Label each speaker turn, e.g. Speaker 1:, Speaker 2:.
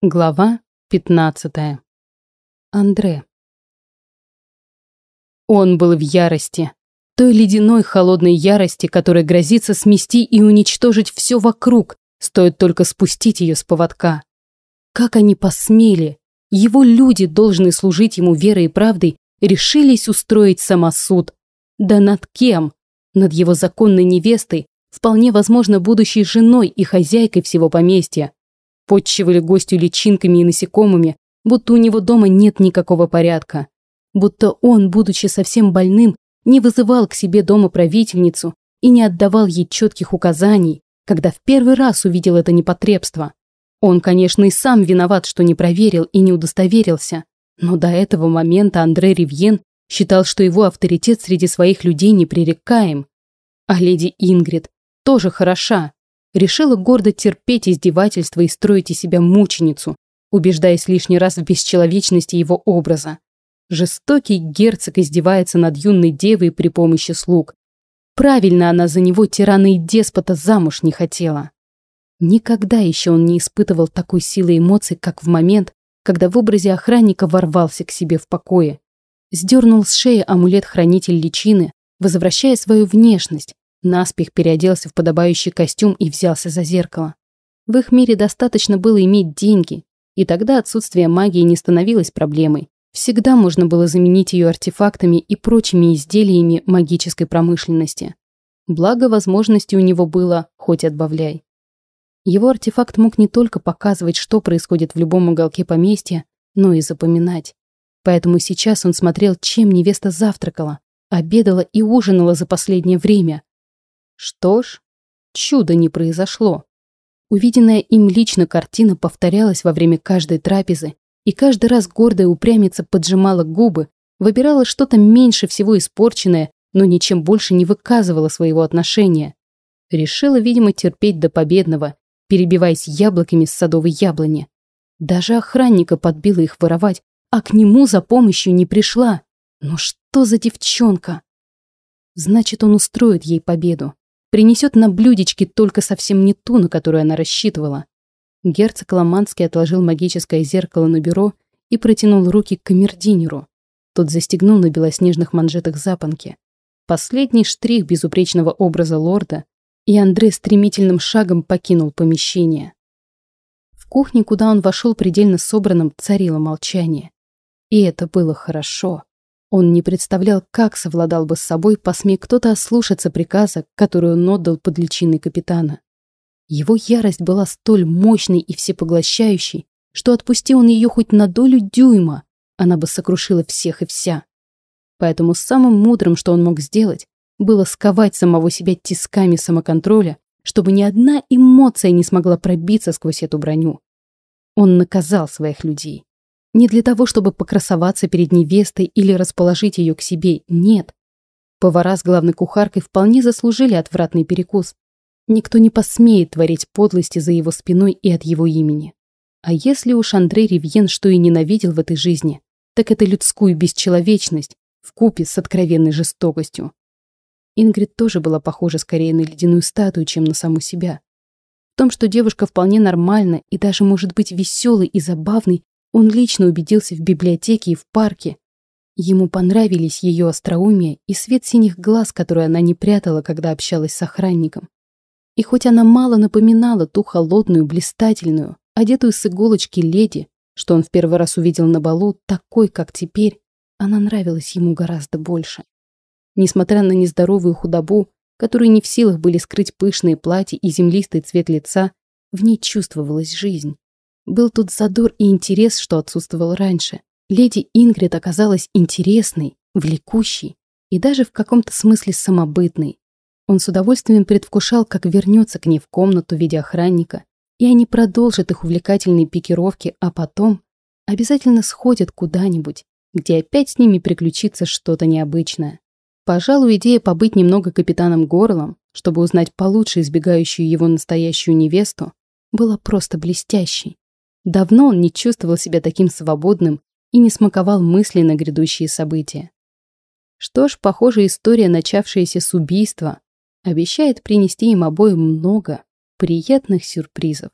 Speaker 1: Глава 15. Андре. Он был в ярости. Той ледяной холодной ярости, которая грозится смести и уничтожить все вокруг, стоит только спустить ее с поводка. Как они посмели? Его люди, должны служить ему верой и правдой, решились устроить самосуд. Да над кем? Над его законной невестой, вполне возможно будущей женой и хозяйкой всего поместья подчивали гостю личинками и насекомыми, будто у него дома нет никакого порядка. Будто он, будучи совсем больным, не вызывал к себе дома правительницу и не отдавал ей четких указаний, когда в первый раз увидел это непотребство. Он, конечно, и сам виноват, что не проверил и не удостоверился, но до этого момента Андре Ривьен считал, что его авторитет среди своих людей непререкаем. А леди Ингрид тоже хороша, решила гордо терпеть издевательства и строить из себя мученицу, убеждаясь лишний раз в бесчеловечности его образа. Жестокий герцог издевается над юной девой при помощи слуг. Правильно она за него тирана и деспота замуж не хотела. Никогда еще он не испытывал такой силы эмоций, как в момент, когда в образе охранника ворвался к себе в покое. Сдернул с шеи амулет-хранитель личины, возвращая свою внешность, Наспех переоделся в подобающий костюм и взялся за зеркало. В их мире достаточно было иметь деньги, и тогда отсутствие магии не становилось проблемой. Всегда можно было заменить ее артефактами и прочими изделиями магической промышленности. Благо, возможности у него было, хоть отбавляй. Его артефакт мог не только показывать, что происходит в любом уголке поместья, но и запоминать. Поэтому сейчас он смотрел, чем невеста завтракала, обедала и ужинала за последнее время, что ж, чудо не произошло. Увиденная им лично картина повторялась во время каждой трапезы, и каждый раз гордая упрямица поджимала губы, выбирала что-то меньше всего испорченное, но ничем больше не выказывала своего отношения. Решила, видимо, терпеть до победного, перебиваясь яблоками с садовой яблони. Даже охранника подбила их воровать, а к нему за помощью не пришла. Ну что за девчонка? Значит, он устроит ей победу. Принесет на блюдечке только совсем не ту, на которую она рассчитывала. Герцог Ломанский отложил магическое зеркало на бюро и протянул руки к камердинеру. Тот застегнул на белоснежных манжетах запонки. Последний штрих безупречного образа лорда, и Андрей стремительным шагом покинул помещение. В кухне, куда он вошел предельно собранным, царило молчание. И это было хорошо. Он не представлял, как совладал бы с собой, посмей кто-то ослушаться приказа, который он отдал под личиной капитана. Его ярость была столь мощной и всепоглощающей, что отпусти он ее хоть на долю дюйма, она бы сокрушила всех и вся. Поэтому самым мудрым, что он мог сделать, было сковать самого себя тисками самоконтроля, чтобы ни одна эмоция не смогла пробиться сквозь эту броню. Он наказал своих людей. Не для того, чтобы покрасоваться перед невестой или расположить ее к себе, нет. Повара с главной кухаркой вполне заслужили отвратный перекус. Никто не посмеет творить подлости за его спиной и от его имени. А если уж Андрей Ривьен что и ненавидел в этой жизни, так это людскую бесчеловечность в купе с откровенной жестокостью. Ингрид тоже была похожа скорее на ледяную статую, чем на саму себя. В том, что девушка вполне нормальна и даже может быть веселой и забавной, он лично убедился в библиотеке и в парке. Ему понравились ее остроумие и свет синих глаз, которые она не прятала, когда общалась с охранником. И хоть она мало напоминала ту холодную, блистательную, одетую с иголочки леди, что он в первый раз увидел на балу, такой, как теперь, она нравилась ему гораздо больше. Несмотря на нездоровую худобу, которую не в силах были скрыть пышные платья и землистый цвет лица, в ней чувствовалась жизнь. Был тут задор и интерес, что отсутствовал раньше. Леди Ингрид оказалась интересной, влекущей и даже в каком-то смысле самобытной. Он с удовольствием предвкушал, как вернется к ней в комнату в виде охранника, и они продолжат их увлекательные пикировки, а потом обязательно сходят куда-нибудь, где опять с ними приключится что-то необычное. Пожалуй, идея побыть немного капитаном Горлом, чтобы узнать получше избегающую его настоящую невесту, была просто блестящей. Давно он не чувствовал себя таким свободным и не смаковал мысли на грядущие события. Что ж, похоже, история, начавшаяся с убийства, обещает принести им обоим много приятных сюрпризов.